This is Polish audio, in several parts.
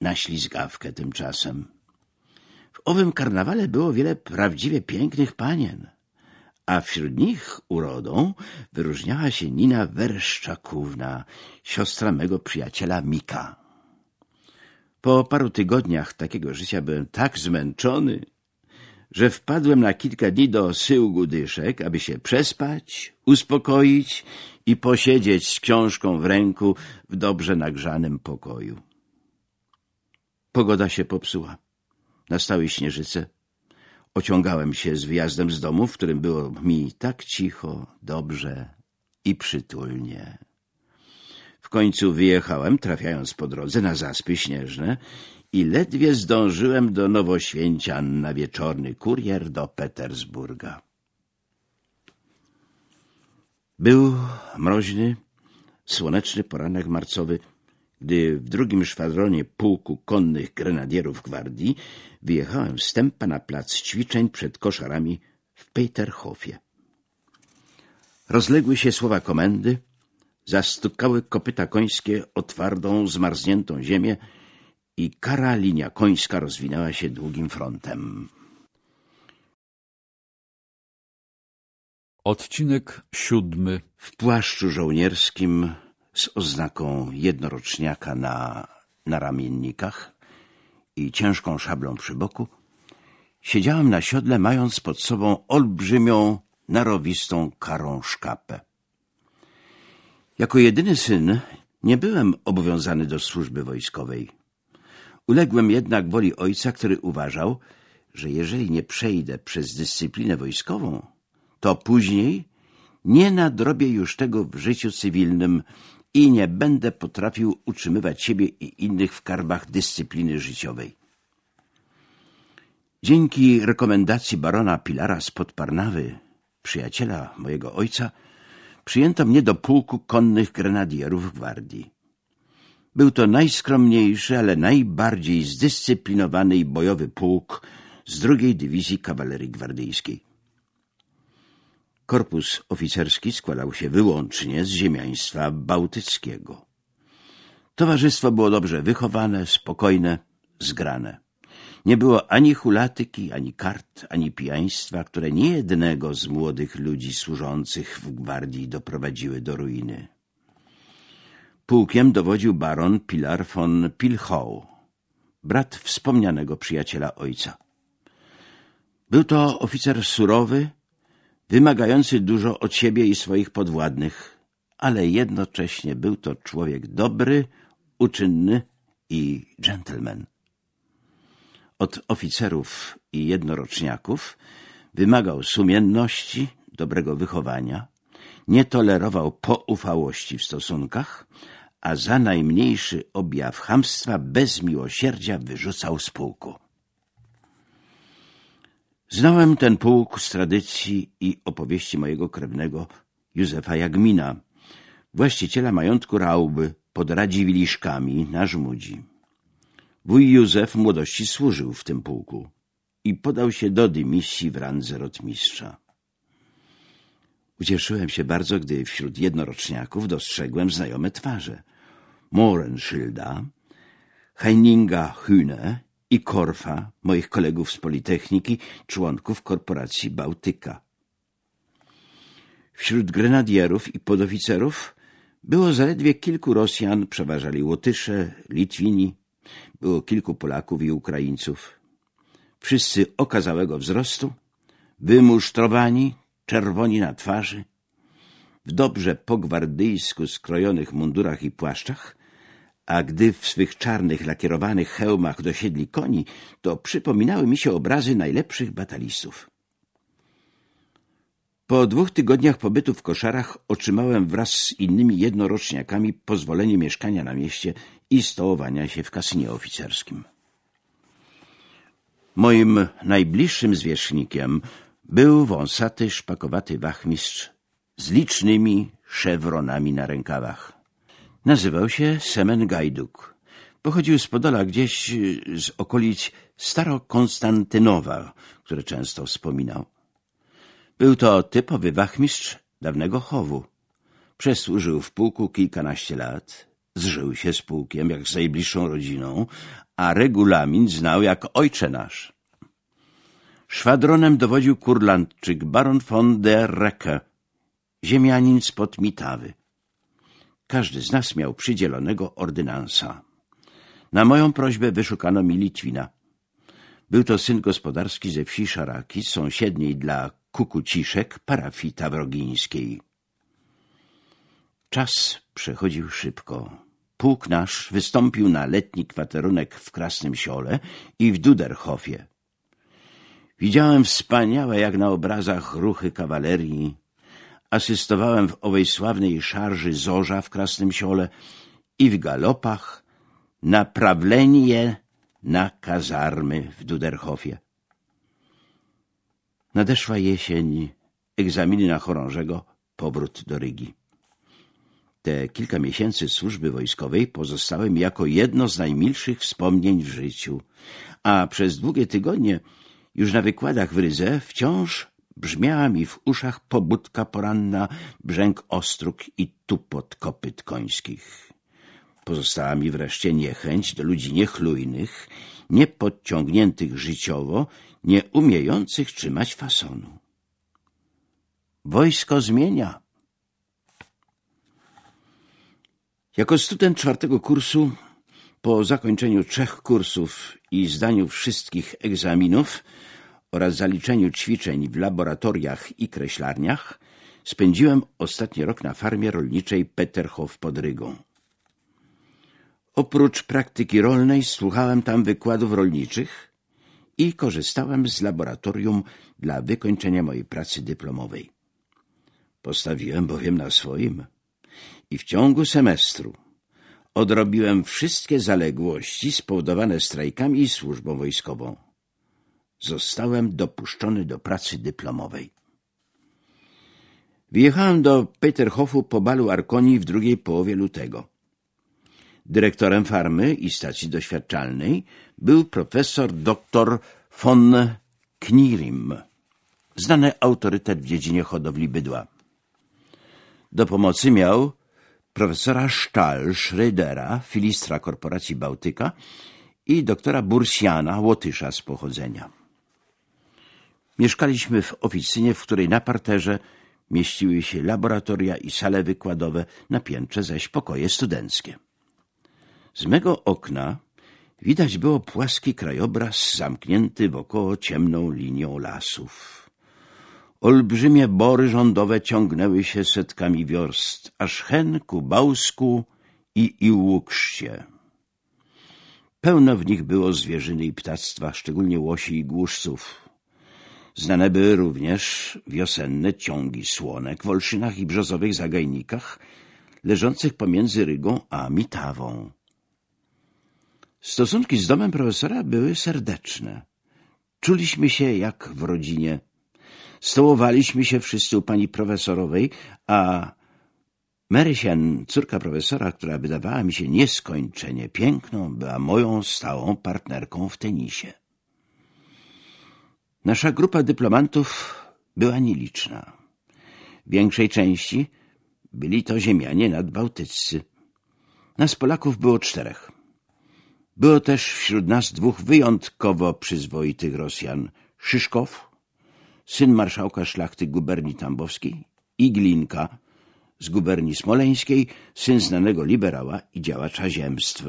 na ślizgawkę tymczasem. W owym karnawale było wiele prawdziwie pięknych panien, a wśród nich urodą wyróżniała się Nina Werszczakówna, siostra mego przyjaciela Mika. Po paru tygodniach takiego życia byłem tak zmęczony, że wpadłem na kilka dni do syłgu dyszek, aby się przespać, uspokoić i posiedzieć z książką w ręku w dobrze nagrzanym pokoju. Pogoda się popsuła. Nastały śnieżyce. Ociągałem się z wyjazdem z domu, w którym było mi tak cicho, dobrze i przytulnie. W końcu wyjechałem, trafiając po drodze na zaspy śnieżne i ledwie zdążyłem do Nowoświęcian na wieczorny kurier do Petersburga. Był mroźny, słoneczny poranek marcowy, gdy w drugim szwadronie pułku konnych grenadierów gwardii wyjechałem wstępa na plac ćwiczeń przed koszarami w Peterhofie. Rozległy się słowa komendy, zastukały kopyta końskie o twardą, zmarzniętą ziemię i kara linia końska rozwinęła się długim frontem. Odcinek siódmy W płaszczu żołnierskim z oznaką jednoroczniaka na, na ramiennikach i ciężką szablą przy boku, siedziałem na siodle, mając pod sobą olbrzymią, narowistą karą szkapę. Jako jedyny syn nie byłem obowiązany do służby wojskowej. Uległem jednak woli ojca, który uważał, że jeżeli nie przejdę przez dyscyplinę wojskową, to później nie nadrobię już tego w życiu cywilnym i nie będę potrafił utrzymywać siebie i innych w karbach dyscypliny życiowej. Dzięki rekomendacji barona Pilara spod Parnawy, przyjaciela mojego ojca, przyjęto mnie do pułku konnych grenadierów gwardii. Był to najskromniejszy, ale najbardziej zdyscyplinowany i bojowy pułk z drugiej dywizji kawalerii gwardyjskiej. Korpus oficerski składał się wyłącznie z ziemiaństwa bałtyckiego. Towarzystwo było dobrze wychowane, spokojne, zgrane. Nie było ani hulatyki, ani kart, ani pijaństwa, które niejednego z młodych ludzi służących w gwardii doprowadziły do ruiny. Pułkiem dowodził baron Pilar von Pilchow, brat wspomnianego przyjaciela ojca. Był to oficer surowy, wymagający dużo od siebie i swoich podwładnych, ale jednocześnie był to człowiek dobry, uczynny i gentleman. Od oficerów i jednoroczniaków wymagał sumienności, dobrego wychowania, nie tolerował poufałości w stosunkach, a za najmniejszy objaw chamstwa bez miłosierdzia wyrzucał z pułku. Znałem ten pułk z tradycji i opowieści mojego krewnego Józefa Jagmina, właściciela majątku Rauby pod Radziwiliszkami na Żmudzi. Wuj Józef młodości służył w tym pułku i podał się do dymisji w randze rotmistrza. Ucieszyłem się bardzo, gdy wśród jednoroczniaków dostrzegłem znajome twarze. Morenschilda, Heininga Hühne i Korfa, moich kolegów z Politechniki, członków korporacji Bałtyka. Wśród grenadierów i podoficerów było zaledwie kilku Rosjan, przeważali Łotysze, Litwini, było kilku Polaków i Ukraińców. Wszyscy okazałego wzrostu, wymusztrowani, czerwoni na twarzy, w dobrze po gwardyjsku skrojonych mundurach i płaszczach, a gdy w swych czarnych, lakierowanych hełmach dosiedli koni, to przypominały mi się obrazy najlepszych batalistów. Po dwóch tygodniach pobytu w koszarach otrzymałem wraz z innymi jednoroczniakami pozwolenie mieszkania na mieście i stołowania się w kasynie oficerskim. Moim najbliższym zwierzchnikiem był wąsaty, szpakowaty wachmistrz z licznymi szewronami na rękawach. Nazywał się Semen Gajduk. Pochodził z Podola gdzieś z okolic Staro-Konstantynowa, które często wspominał. Był to typowy wachmistrz dawnego chowu. Przesłużył w pułku kilkanaście lat, zżył się z pułkiem jak z najbliższą rodziną, a regulamin znał jak ojcze nasz. Szwadronem dowodził kurlandczyk baron von der Recke, ziemianin spod Mitawy. Każdy z nas miał przydzielonego ordynansa. Na moją prośbę wyszukano mi Litwina. Był to syn gospodarski ze wsi Szaraki, sąsiedniej dla Kukuciszek, parafii tawrogińskiej. Czas przechodził szybko. Pułk nasz wystąpił na letni kwaterunek w Krasnym Siole i w Duderhofie. Widziałem wspaniałe jak na obrazach ruchy kawalerii, asystowałem w owej sławnej szarży Zorza w Krasnym Siole i w galopach naprawlenie na kazarmy w Duderhofie. Nadeszła jesień, egzaminy na chorążego, powrót do Rygi. Te kilka miesięcy służby wojskowej pozostały mi jako jedno z najmilszych wspomnień w życiu, a przez długie tygodnie już na wykładach w Rydze wciąż brzmiała mi w uszach pobudka poranna, brzęk ostróg i tupot kopyt końskich. Pozostała mi wreszcie niechęć do ludzi niechlujnych, niepodciągniętych życiowo, nie umiejących trzymać fasonu. Wojsko zmienia. Jako student czwartego kursu, po zakończeniu trzech kursów i zdaniu wszystkich egzaminów oraz zaliczeniu ćwiczeń w laboratoriach i kreślarniach, spędziłem ostatni rok na farmie rolniczej Peterhof pod Rygą. Oprócz praktyki rolnej słuchałem tam wykładów rolniczych i korzystałem z laboratorium dla wykończenia mojej pracy dyplomowej. Postawiłem bowiem na swoim i w ciągu semestru odrobiłem wszystkie zaległości spowodowane strajkami i służbą wojskową. Zostałem dopuszczony do pracy dyplomowej. Wyjechałem do Peterhofu po balu Arkonii w drugiej połowie lutego. Dyrektorem farmy i stacji doświadczalnej był profesor dr von Knirim, znany autorytet w dziedzinie hodowli bydła. Do pomocy miał profesora Stahl Schrödera, filistra korporacji Bałtyka i doktora Bursiana, Łotysza z pochodzenia. Mieszkaliśmy w oficynie, w której na parterze mieściły się laboratoria i sale wykładowe, na piętrze zaś pokoje studenckie. Z mego okna widać było płaski krajobraz zamknięty wokoło ciemną linią lasów. Olbrzymie bory rządowe ciągnęły się setkami wiorst, aż hen ku Bałsku i Iłukrzcie. Pełno w nich było zwierzyny i ptactwa, szczególnie łosi i głuszców. Znane były również wiosenne ciągi słonek w olszynach i brzozowych zagajnikach, leżących pomiędzy Rygą a Mitawą. Stosunki z domem profesora były serdeczne. Czuliśmy się jak w rodzinie. Stołowaliśmy się wszyscy u pani profesorowej, a Marysian, córka profesora, która wydawała mi się nieskończenie piękną, była moją stałą partnerką w tenisie. Nasza grupa dyplomantów była nieliczna. W większej części byli to ziemianie nadbałtyccy. Nas Polaków było czterech. Było też wśród nas dwóch wyjątkowo przyzwoitych Rosjan. Szyszkow, syn marszałka szlachty guberni tambowskiej i Glinka z guberni smoleńskiej, syn znanego liberała i działacza ziemstw.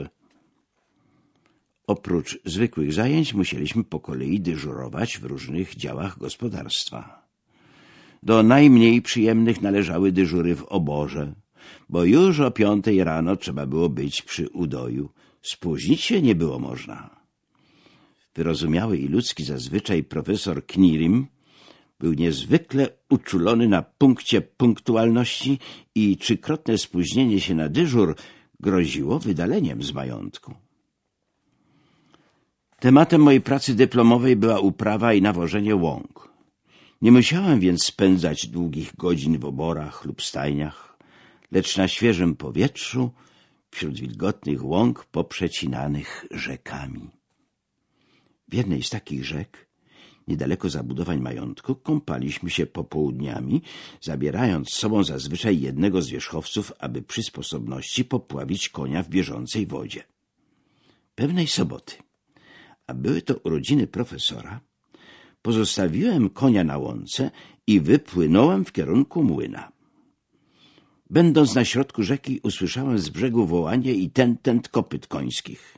Oprócz zwykłych zajęć musieliśmy po kolei dyżurować w różnych działach gospodarstwa. Do najmniej przyjemnych należały dyżury w oborze, bo już o piątej rano trzeba było być przy udoju. Spóźnić się nie było można. Wyrozumiały i ludzki zazwyczaj profesor Knirim był niezwykle uczulony na punkcie punktualności i trzykrotne spóźnienie się na dyżur groziło wydaleniem z majątku. Tematem mojej pracy dyplomowej była uprawa i nawożenie łąk. Nie musiałem więc spędzać długich godzin w oborach lub stajniach, lecz na świeżym powietrzu, wśród wilgotnych łąk poprzecinanych rzekami. W jednej z takich rzek, niedaleko zabudowań majątku, kąpaliśmy się popołudniami, zabierając z sobą zazwyczaj jednego z wierzchowców, aby przy sposobności popławić konia w bieżącej wodzie. Pewnej soboty, a były to urodziny profesora, pozostawiłem konia na łące i wypłynąłem w kierunku młyna. Będąc na środku rzeki, usłyszałem z brzegu wołanie i ten tent kopyt końskich.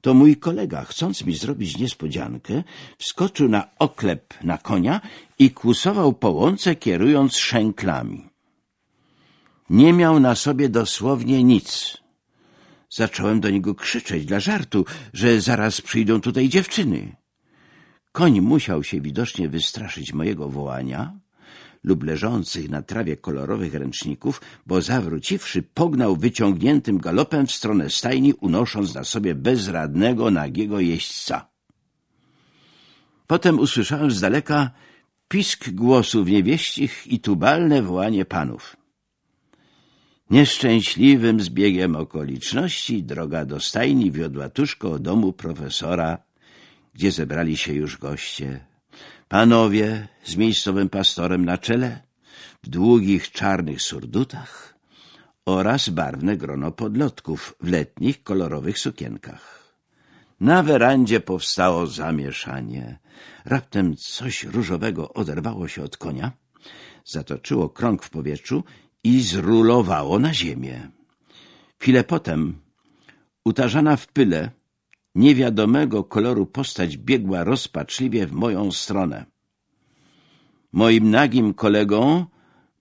To mój kolega, chcąc mi zrobić niespodziankę, wskoczył na oklep na konia i kłusował po łące, kierując szęklami. Nie miał na sobie dosłownie nic. Zacząłem do niego krzyczeć dla żartu, że zaraz przyjdą tutaj dziewczyny. Koń musiał się widocznie wystraszyć mojego wołania lub leżących na trawie kolorowych ręczników, bo zawróciwszy, pognał wyciągniętym galopem w stronę stajni, unosząc na sobie bezradnego, nagiego jeźdźca. Potem usłyszałem z daleka pisk głosów niewieścich i tubalne wołanie panów. Nieszczęśliwym zbiegiem okoliczności droga do stajni wiodła tuż koło domu profesora, gdzie zebrali się już goście. Panowie z miejscowym pastorem na czele, w długich czarnych surdutach oraz barwne grono podlotków w letnich kolorowych sukienkach. Na werandzie powstało zamieszanie. Raptem coś różowego oderwało się od konia, zatoczyło krąg w powietrzu i zrulowało na ziemię. Chwilę potem, utarzana w pyle, niewiadomego koloru postać biegła rozpaczliwie w moją stronę. Moim nagim kolegą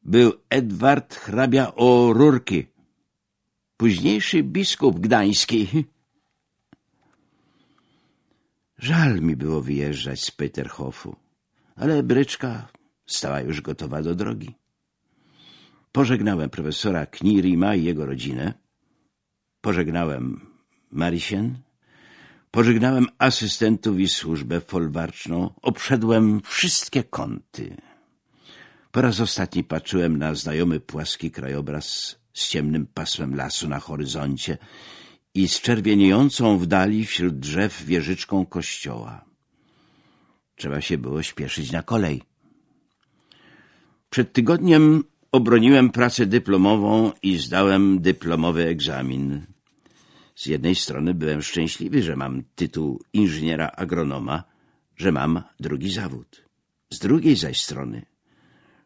był Edward hrabia O'Rurki, późniejszy biskup gdański. Żal mi było wyjeżdżać z Peterhofu, ale bryczka stała już gotowa do drogi. Pożegnałem profesora Knirima i jego rodzinę. Pożegnałem Marisien. Pożegnałem asystentów i służbę folwarczną. Obszedłem wszystkie kąty. Po raz ostatni patrzyłem na znajomy płaski krajobraz z ciemnym pasmem lasu na horyzoncie i z czerwieniejącą w dali wśród drzew wieżyczką kościoła. Trzeba się było śpieszyć na kolej. Przed tygodniem Obroniłem pracę dyplomową i zdałem dyplomowy egzamin. Z jednej strony byłem szczęśliwy, że mam tytuł inżyniera agronoma, że mam drugi zawód. Z drugiej zaś strony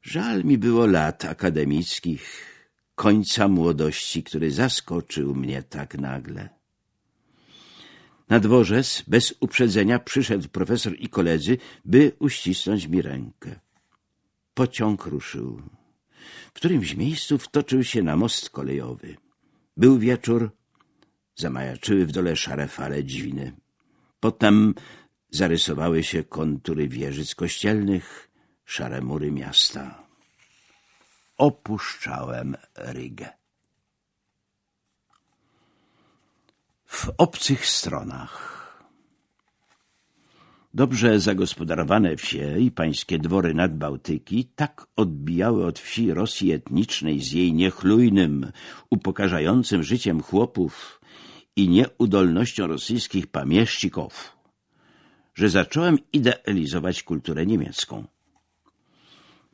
żal mi było lat akademickich, końca młodości, który zaskoczył mnie tak nagle. Na dworzec bez uprzedzenia przyszedł profesor i koledzy, by uścisnąć mi rękę. Pociąg ruszył. W którymś miejscu wtoczył się na most kolejowy. Był wieczór, zamajaczyły w dole szare fale dźwiny. Potem zarysowały się kontury wieżyc kościelnych, szare mury miasta. Opuszczałem Rygę. W obcych stronach Dobrze zagospodarowane wsie i pańskie dwory nad Bałtyki tak odbijały od wsi Rosji etnicznej z jej niechlujnym, upokarzającym życiem chłopów i nieudolnością rosyjskich pamieszcików, że zacząłem idealizować kulturę niemiecką.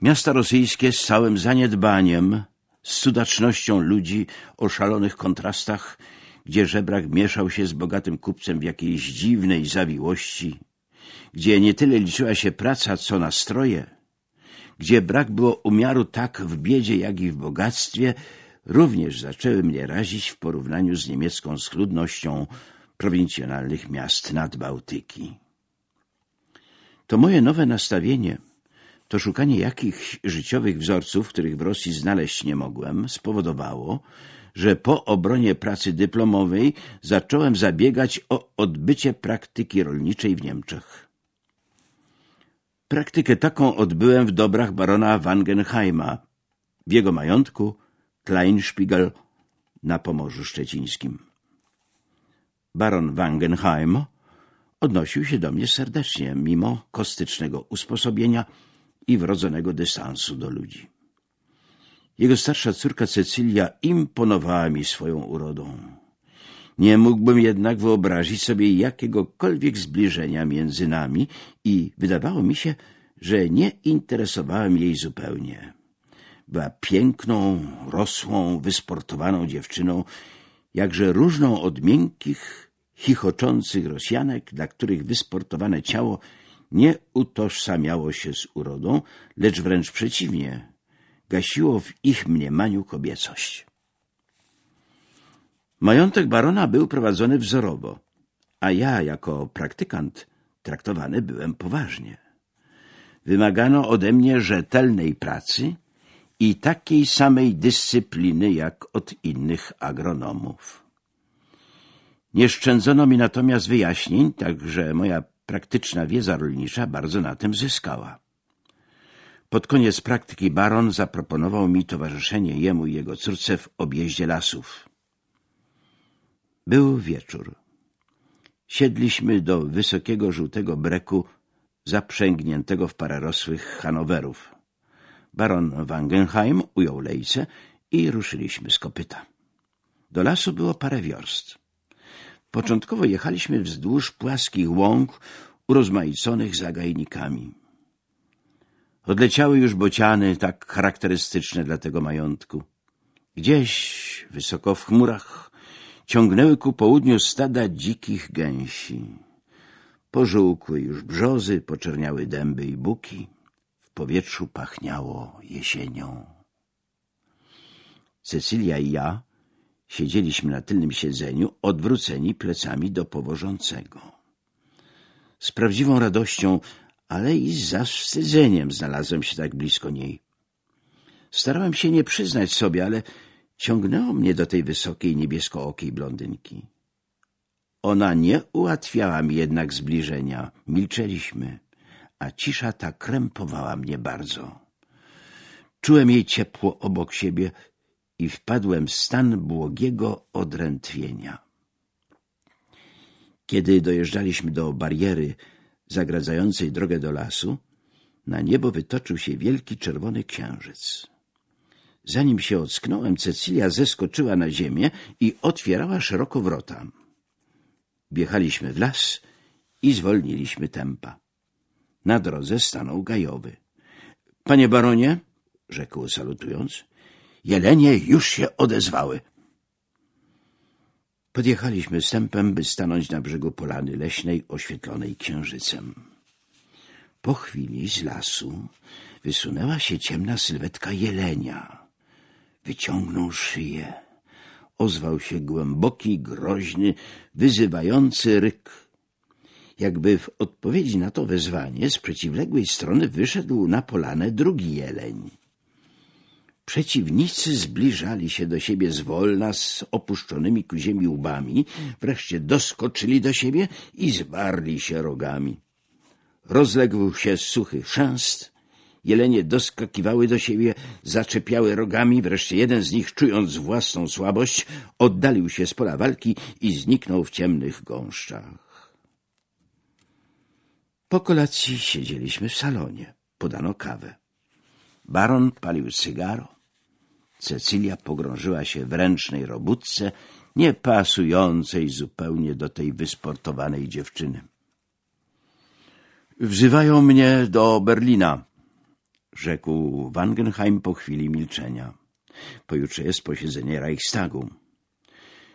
Miasta rosyjskie z całym zaniedbaniem, z cudacznością ludzi o szalonych kontrastach, gdzie żebrak mieszał się z bogatym kupcem w jakiejś dziwnej zawiłości, gdzie nie tyle liczyła się praca, co nastroje, gdzie brak było umiaru tak w biedzie, jak i w bogactwie, również zaczęły mnie razić w porównaniu z niemiecką schludnością prowincjonalnych miast Nadbałtyki. To moje nowe nastawienie, to szukanie jakichś życiowych wzorców, których w Rosji znaleźć nie mogłem, spowodowało, że po obronie pracy dyplomowej zacząłem zabiegać o odbycie praktyki rolniczej w Niemczech. Praktykę taką odbyłem w dobrach barona Wangenheima, w jego majątku Kleinspiegel na Pomorzu Szczecińskim. Baron Wangenheim odnosił się do mnie serdecznie, mimo kostycznego usposobienia i wrodzonego dystansu do ludzi. Jego starsza córka Cecylia imponowała mi swoją urodą. Nie mógłbym jednak wyobrazić sobie jakiegokolwiek zbliżenia między nami i wydawało mi się, że nie interesowałem jej zupełnie. Była piękną, rosłą, wysportowaną dziewczyną, jakże różną od miękkich, chichoczących Rosjanek, dla których wysportowane ciało nie utożsamiało się z urodą, lecz wręcz przeciwnie, gasiło w ich mniemaniu kobiecość. Majątek barona był prowadzony wzorowo, a ja jako praktykant traktowany byłem poważnie. Wymagano ode mnie rzetelnej pracy i takiej samej dyscypliny jak od innych agronomów. Nie szczędzono mi natomiast wyjaśnień, także moja praktyczna wiedza rolnicza bardzo na tym zyskała. Pod koniec praktyki baron zaproponował mi towarzyszenie jemu i jego córce w objeździe lasów. Był wieczór. Siedliśmy do wysokiego żółtego breku zaprzęgniętego w parę rosłych Hanowerów. Baron Wangenheim ujął lejce i ruszyliśmy z kopyta. Do lasu było parę wiorst. Początkowo jechaliśmy wzdłuż płaskich łąk urozmaiconych zagajnikami. Odleciały już bociany, tak charakterystyczne dla tego majątku. Gdzieś, wysoko w chmurach, ciągnęły ku południu stada dzikich gęsi. Pożółkły już brzozy, poczerniały dęby i buki. W powietrzu pachniało jesienią. Cecylia i ja siedzieliśmy na tylnym siedzeniu, odwróceni plecami do powożącego. Z prawdziwą radością, ale i z zawstydzeniem znalazłem się tak blisko niej. Starałem się nie przyznać sobie, ale ciągnęło mnie do tej wysokiej, niebieskookiej blondynki. Ona nie ułatwiała mi jednak zbliżenia. Milczeliśmy, a cisza ta krępowała mnie bardzo. Czułem jej ciepło obok siebie i wpadłem w stan błogiego odrętwienia. Kiedy dojeżdżaliśmy do bariery zagradzającej drogę do lasu, na niebo wytoczył się wielki czerwony księżyc. Zanim się ocknąłem, Cecylia zeskoczyła na ziemię i otwierała szeroko wrota. Wjechaliśmy w las i zwolniliśmy tempa. Na drodze stanął gajowy. — Panie baronie — rzekł salutując — jelenie już się odezwały. Podjechaliśmy stępem, by stanąć na brzegu polany leśnej oświetlonej księżycem. Po chwili z lasu wysunęła się ciemna sylwetka jelenia. Wyciągnął szyję. Ozwał się głęboki, groźny, wyzywający ryk. Jakby w odpowiedzi na to wezwanie z przeciwległej strony wyszedł na polanę drugi jeleń. Przeciwnicy zbliżali się do siebie zwolna z opuszczonymi ku ziemi łbami, wreszcie doskoczyli do siebie i zwarli się rogami. Rozległ się suchy chrzęst, jelenie doskakiwały do siebie, zaczepiały rogami, wreszcie jeden z nich, czując własną słabość, oddalił się z pola walki i zniknął w ciemnych gąszczach. Po kolacji siedzieliśmy w salonie. Podano kawę. Baron palił cygaro, Cecylia pogrążyła się w ręcznej robótce, nie pasującej zupełnie do tej wysportowanej dziewczyny. Wzywają mnie do Berlina, rzekł Wangenheim po chwili milczenia. Pojutrze jest posiedzenie Reichstagu.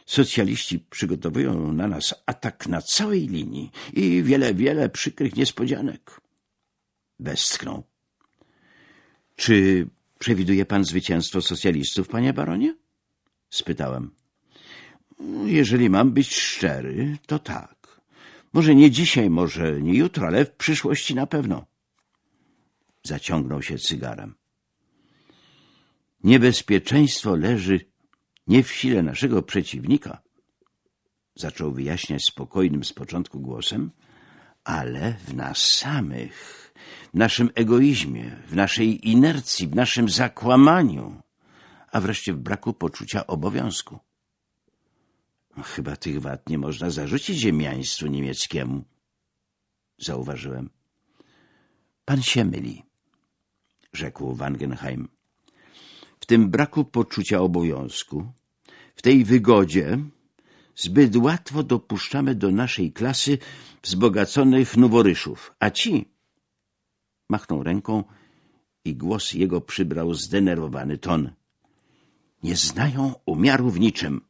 Socjaliści przygotowują na nas atak na całej linii i wiele, wiele przykrych niespodzianek. Westchnął. Czy Przewiduje pan zwycięstwo socjalistów, panie baronie? Spytałem. Jeżeli mam być szczery, to tak. Może nie dzisiaj, może nie jutro, ale w przyszłości na pewno. Zaciągnął się cygarem. Niebezpieczeństwo leży nie w sile naszego przeciwnika, zaczął wyjaśniać spokojnym z początku głosem, ale w nas samych w naszym egoizmie, w naszej inercji, w naszym zakłamaniu, a wreszcie w braku poczucia obowiązku. No, chyba tych wad nie można zarzucić ziemiaństwu niemieckiemu, zauważyłem. Pan się myli, rzekł Wangenheim. W tym braku poczucia obowiązku, w tej wygodzie, zbyt łatwo dopuszczamy do naszej klasy wzbogaconych noworyszów, a ci Machnął ręką i głos jego przybrał zdenerwowany ton. Nie znają umiaru w niczym.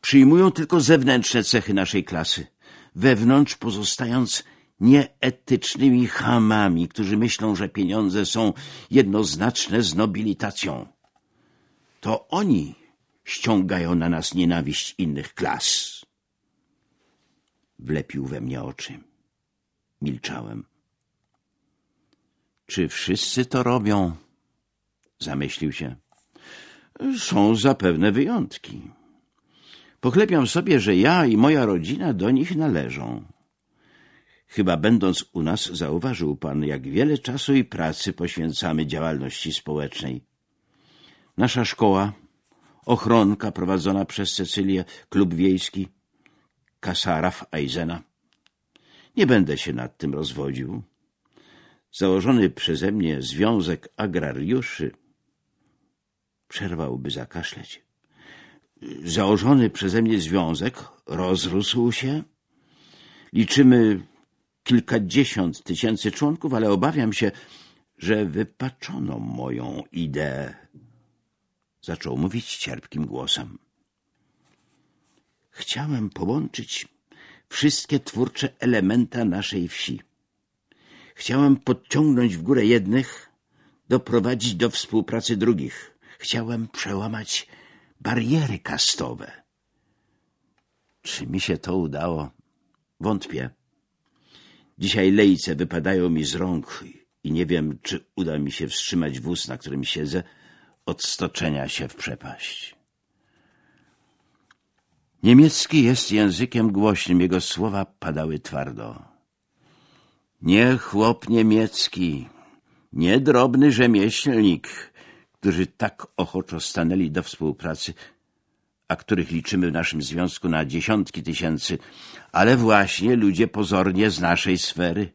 Przyjmują tylko zewnętrzne cechy naszej klasy, wewnątrz pozostając nieetycznymi chamami, którzy myślą, że pieniądze są jednoznaczne z nobilitacją. To oni ściągają na nas nienawiść innych klas. Wlepił we mnie oczy. Milczałem. Czy wszyscy to robią? Zamyślił się. Są zapewne wyjątki. Pochlepiam sobie, że ja i moja rodzina do nich należą. Chyba będąc u nas zauważył pan, jak wiele czasu i pracy poświęcamy działalności społecznej. Nasza szkoła, ochronka prowadzona przez Cecylię, klub wiejski, kasara w Eizena. Nie będę się nad tym rozwodził. Założony przeze mnie Związek Agrariuszy przerwałby zakaszleć. Założony przeze mnie związek rozrósł się. Liczymy kilkadziesiąt tysięcy członków, ale obawiam się, że wypaczono moją ideę. Zaczął mówić cierpkim głosem. Chciałem połączyć wszystkie twórcze elementa naszej wsi. Chciałem podciągnąć w górę jednych, doprowadzić do współpracy drugich. Chciałem przełamać bariery kastowe. Czy mi się to udało? Wątpię. Dzisiaj lejce wypadają mi z rąk i nie wiem, czy uda mi się wstrzymać wóz, na którym siedzę, od stoczenia się w przepaść. Niemiecki jest językiem głośnym, jego słowa padały twardo. Nie chłop niemiecki, nie drobny rzemieślnik, którzy tak ochoczo stanęli do współpracy, a których liczymy w naszym związku na dziesiątki tysięcy, ale właśnie ludzie pozornie z naszej sfery.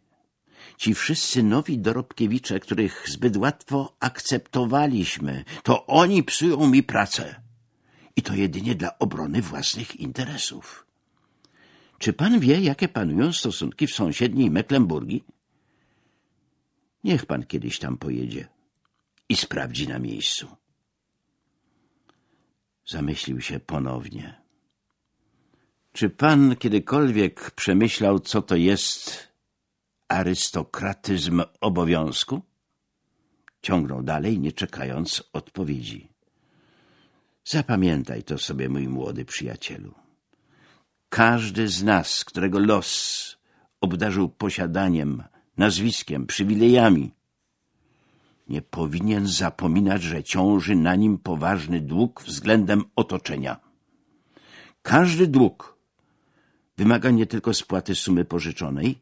Ci wszyscy nowi dorobkiewicze, których zbyt łatwo akceptowaliśmy, to oni psują mi pracę. I to jedynie dla obrony własnych interesów. Czy pan wie, jakie panują stosunki w sąsiedniej Mecklenburgii? Niech pan kiedyś tam pojedzie i sprawdzi na miejscu. Zamyślił się ponownie. Czy pan kiedykolwiek przemyślał, co to jest arystokratyzm obowiązku? Ciągnął dalej, nie czekając odpowiedzi. Zapamiętaj to sobie, mój młody przyjacielu. Każdy z nas, którego los obdarzył posiadaniem, nazwiskiem, przywilejami, nie powinien zapominać, że ciąży na nim poważny dług względem otoczenia. Każdy dług wymaga nie tylko spłaty sumy pożyczonej,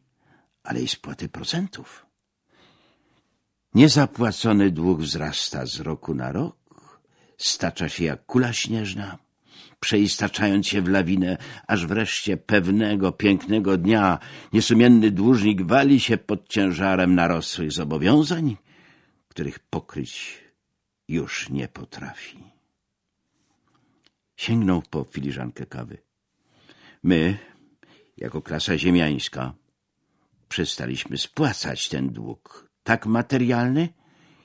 ale i spłaty procentów. Niezapłacony dług wzrasta z roku na rok, stacza się jak kula śnieżna, przeistaczając się w lawinę, aż wreszcie pewnego pięknego dnia niesumienny dłużnik wali się pod ciężarem narosłych zobowiązań których pokryć już nie potrafi. Sięgnął po filiżankę kawy. My, jako klasa ziemiańska, przestaliśmy spłacać ten dług, tak materialny,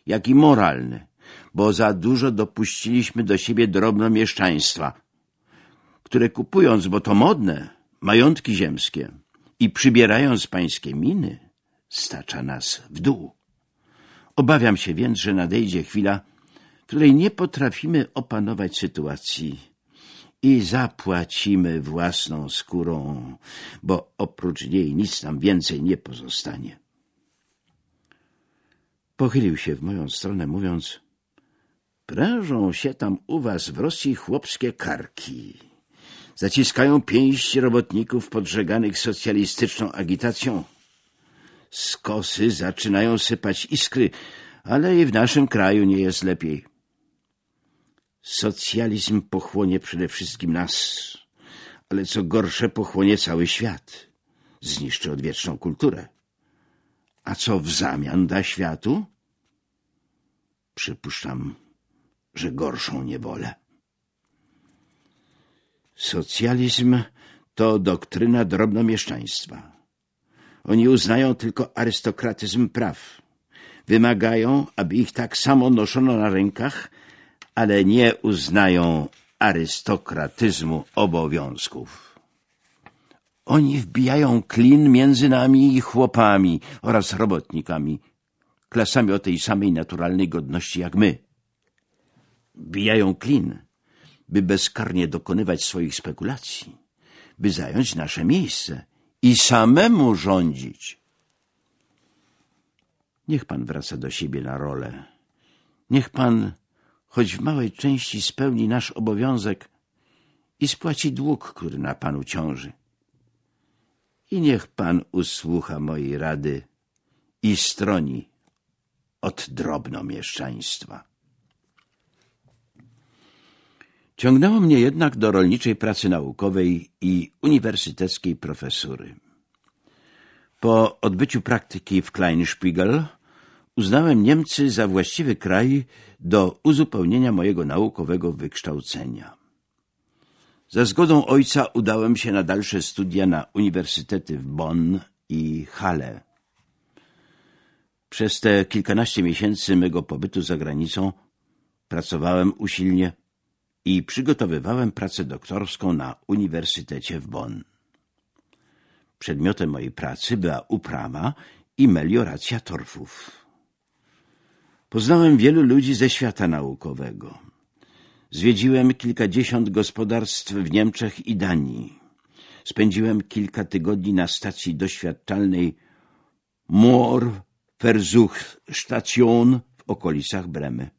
jak i moralny, bo za dużo dopuściliśmy do siebie drobnomieszczaństwa, które kupując, bo to modne, majątki ziemskie i przybierając pańskie miny, stacza nas w dół. Obawiam się więc, że nadejdzie chwila, w której nie potrafimy opanować sytuacji i zapłacimy własną skórą, bo oprócz niej nic nam więcej nie pozostanie. Pochylił się w moją stronę, mówiąc Prężą się tam u was w Rosji chłopskie karki. Zaciskają pięści robotników podżeganych socjalistyczną agitacją z kosy zaczynają sypać iskry, ale i w naszym kraju nie jest lepiej. Socjalizm pochłonie przede wszystkim nas, ale co gorsze pochłonie cały świat. Zniszczy odwieczną kulturę. A co w zamian da światu? Przypuszczam, że gorszą niewolę. Socjalizm to doktryna drobnomieszczaństwa oni uznają tylko arystokratyzm praw. Wymagają, aby ich tak samo noszono na rękach, ale nie uznają arystokratyzmu obowiązków. Oni wbijają klin między nami i chłopami oraz robotnikami, klasami o tej samej naturalnej godności jak my. Wbijają klin, by bezkarnie dokonywać swoich spekulacji, by zająć nasze miejsce i samemu rządzić. Niech pan wraca do siebie na rolę. Niech pan, choć w małej części spełni nasz obowiązek i spłaci dług, który na panu ciąży. I niech pan usłucha mojej rady i stroni od drobnomieszczaństwa. Ciągnęło mnie jednak do rolniczej pracy naukowej i uniwersyteckiej profesury. Po odbyciu praktyki w Kleinspiegel uznałem Niemcy za właściwy kraj do uzupełnienia mojego naukowego wykształcenia. Za zgodą ojca udałem się na dalsze studia na uniwersytety w Bonn i Halle. Przez te kilkanaście miesięcy mego pobytu za granicą pracowałem usilnie i przygotowywałem pracę doktorską na Uniwersytecie w Bonn. Przedmiotem mojej pracy była uprawa i melioracja torfów. Poznałem wielu ludzi ze świata naukowego. Zwiedziłem kilkadziesiąt gospodarstw w Niemczech i Danii. Spędziłem kilka tygodni na stacji doświadczalnej Moorversuchstation w okolicach Bremy.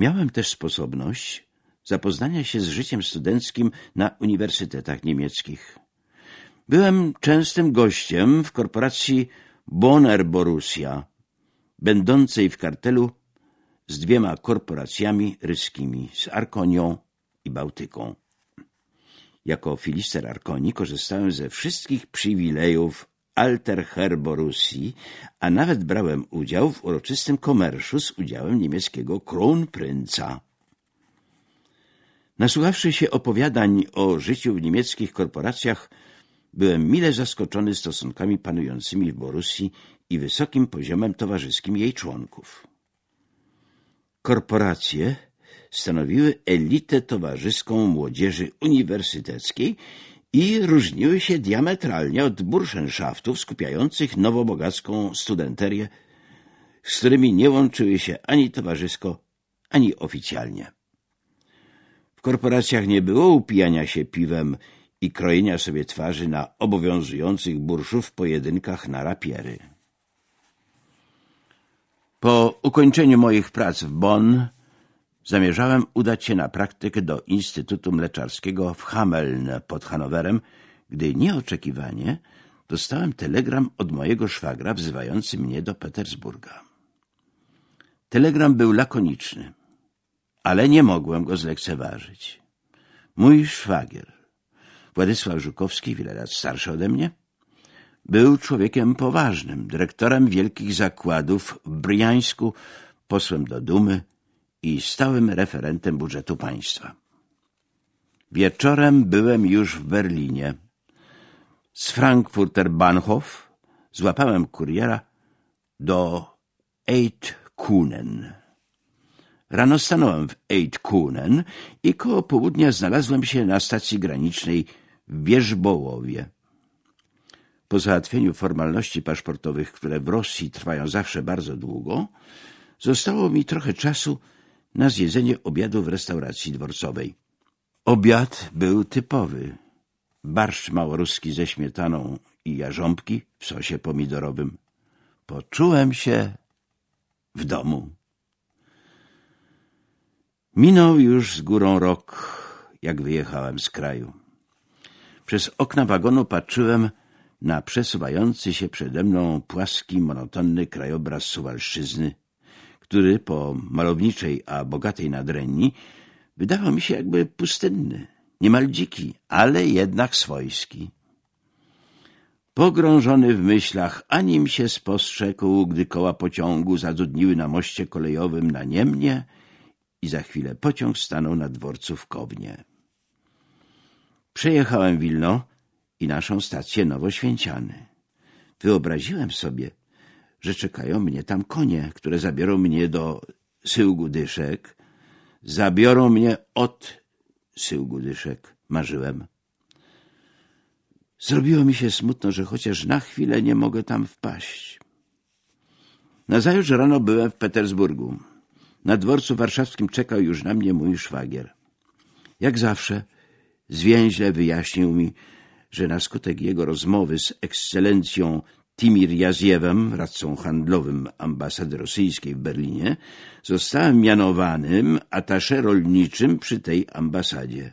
Miałem też sposobność zapoznania się z życiem studenckim na uniwersytetach niemieckich. Byłem częstym gościem w korporacji Bonner Borussia, będącej w kartelu z dwiema korporacjami ryskimi, z Arkonią i Bałtyką. Jako filister Arkonii korzystałem ze wszystkich przywilejów Alter Herr Borussii, a nawet brałem udział w uroczystym komerszu z udziałem niemieckiego kronprynca. Nasłuchawszy się opowiadań o życiu w niemieckich korporacjach, byłem mile zaskoczony stosunkami panującymi w Borussii i wysokim poziomem towarzyskim jej członków. Korporacje stanowiły elitę towarzyską młodzieży uniwersyteckiej i różniły się diametralnie od burschenschaftów skupiających nowobogacką studenterię, z którymi nie łączyły się ani towarzysko, ani oficjalnie. W korporacjach nie było upijania się piwem i krojenia sobie twarzy na obowiązujących burszów w pojedynkach na rapiery. Po ukończeniu moich prac w Bonn zamierzałem udać się na praktykę do Instytutu Mleczarskiego w Hameln pod Hanowerem, gdy nieoczekiwanie dostałem telegram od mojego szwagra wzywający mnie do Petersburga. Telegram był lakoniczny, ale nie mogłem go zlekceważyć. Mój szwagier, Władysław Żukowski, wiele lat starszy ode mnie, był człowiekiem poważnym, dyrektorem wielkich zakładów w Briańsku, posłem do Dumy i stałym referentem budżetu państwa. Wieczorem byłem już w Berlinie. Z Frankfurter Bahnhof złapałem kuriera do Eidkunen. Rano stanąłem w Eidkunen i koło południa znalazłem się na stacji granicznej w Wierzbołowie. Po załatwieniu formalności paszportowych, które w Rosji trwają zawsze bardzo długo, zostało mi trochę czasu na zjedzenie obiadu w restauracji dworcowej. Obiad był typowy. Barszcz małoruski ze śmietaną i jarząbki w sosie pomidorowym. Poczułem się w domu. Minął już z górą rok, jak wyjechałem z kraju. Przez okna wagonu patrzyłem na przesuwający się przede mną płaski, monotonny krajobraz Suwalszczyzny, który po malowniczej, a bogatej nadrenni wydawał mi się jakby pustynny, niemal dziki, ale jednak swojski. Pogrążony w myślach, anim się spostrzegł, gdy koła pociągu zadudniły na moście kolejowym na Niemnie i za chwilę pociąg stanął na dworcu w Kownie. Przejechałem Wilno i naszą stację Nowoświęciany. Wyobraziłem sobie, że czekają mnie tam konie, które zabiorą mnie do Syłgu Dyszek, Zabiorą mnie od... Sył Gudyszek. Marzyłem. Zrobiło mi się smutno, że chociaż na chwilę nie mogę tam wpaść. Nazajutrz rano byłem w Petersburgu. Na dworcu warszawskim czekał już na mnie mój szwagier. Jak zawsze zwięźle wyjaśnił mi, że na skutek jego rozmowy z ekscelencją Timir Jazjewem, radcą handlowym ambasady rosyjskiej w Berlinie, zostałem mianowanym atasze rolniczym przy tej ambasadzie.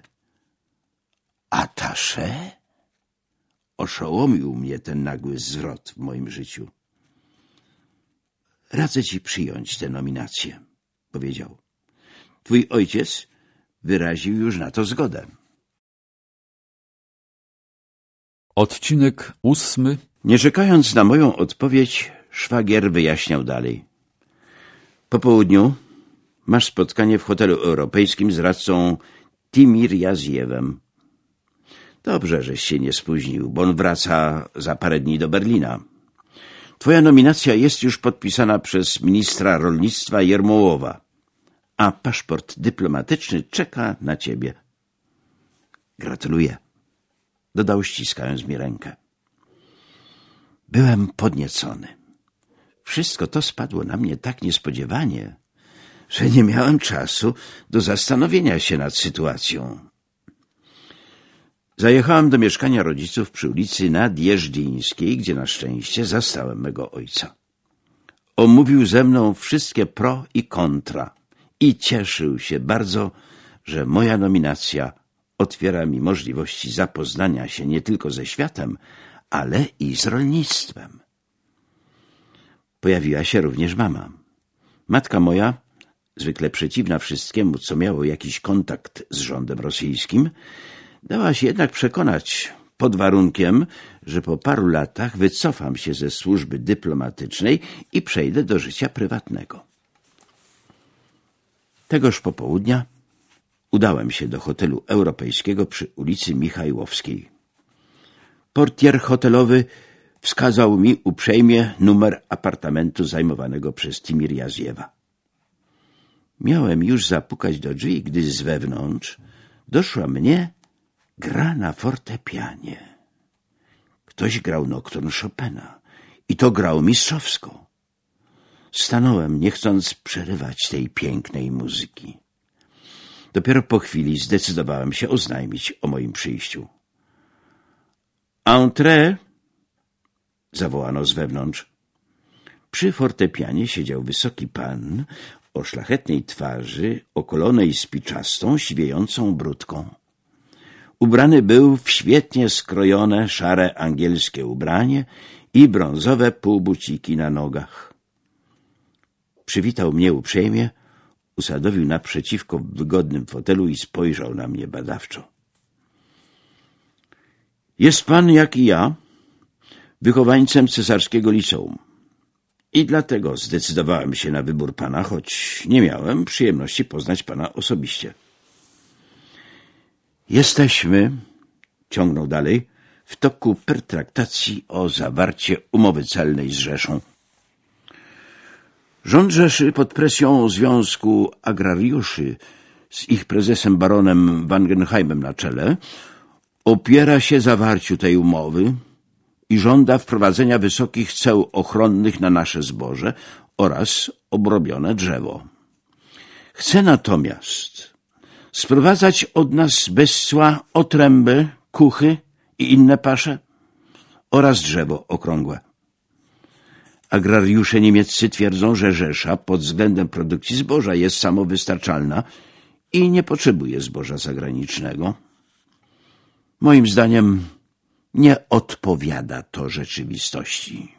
Atasze? Oszołomił mnie ten nagły zwrot w moim życiu. Radzę ci przyjąć tę nominację, powiedział. Twój ojciec wyraził już na to zgodę. Odcinek ósmy. Nie czekając na moją odpowiedź, szwagier wyjaśniał dalej. Po południu masz spotkanie w hotelu europejskim z radcą Timir Jazjewem. Dobrze, żeś się nie spóźnił, bo on wraca za parę dni do Berlina. Twoja nominacja jest już podpisana przez ministra rolnictwa Jermołowa, a paszport dyplomatyczny czeka na ciebie. Gratuluję, dodał ściskając mi rękę. Byłem podniecony. Wszystko to spadło na mnie tak niespodziewanie, że nie miałem czasu do zastanowienia się nad sytuacją. Zajechałem do mieszkania rodziców przy ulicy Nadjeżdżińskiej, gdzie na szczęście zastałem mego ojca. Omówił ze mną wszystkie pro i kontra i cieszył się bardzo, że moja nominacja otwiera mi możliwości zapoznania się nie tylko ze światem, ale i z rolnictwem. Pojawiła się również mama. Matka moja, zwykle przeciwna wszystkiemu, co miało jakiś kontakt z rządem rosyjskim, dała się jednak przekonać pod warunkiem, że po paru latach wycofam się ze służby dyplomatycznej i przejdę do życia prywatnego. Tegoż popołudnia udałem się do hotelu europejskiego przy ulicy Michajłowskiej. Portier hotelowy wskazał mi uprzejmie numer apartamentu zajmowanego przez Timir Jazjewa. Miałem już zapukać do drzwi, gdy z wewnątrz doszła mnie gra na fortepianie. Ktoś grał nokturn Chopina i to grał mistrzowsko. Stanąłem, nie chcąc przerywać tej pięknej muzyki. Dopiero po chwili zdecydowałem się oznajmić o moim przyjściu. Entrée! zawołano z wewnątrz. Przy fortepianie siedział wysoki pan o szlachetnej twarzy, okolonej spiczastą, siwiejącą brudką. Ubrany był w świetnie skrojone, szare angielskie ubranie i brązowe półbuciki na nogach. Przywitał mnie uprzejmie, usadowił naprzeciwko w wygodnym fotelu i spojrzał na mnie badawczo. Jest pan, jak i ja, wychowańcem cesarskiego liceum. I dlatego zdecydowałem się na wybór pana, choć nie miałem przyjemności poznać pana osobiście. Jesteśmy, ciągnął dalej, w toku pertraktacji o zawarcie umowy celnej z Rzeszą. Rząd Rzeszy pod presją Związku Agrariuszy z ich prezesem baronem Wangenheimem na czele opiera się zawarciu tej umowy i żąda wprowadzenia wysokich ceł ochronnych na nasze zboże oraz obrobione drzewo. Chce natomiast sprowadzać od nas bez cła otręby, kuchy i inne pasze oraz drzewo okrągłe. Agrariusze niemieccy twierdzą, że Rzesza pod względem produkcji zboża jest samowystarczalna i nie potrzebuje zboża zagranicznego. Moim zdaniem nie odpowiada to rzeczywistości.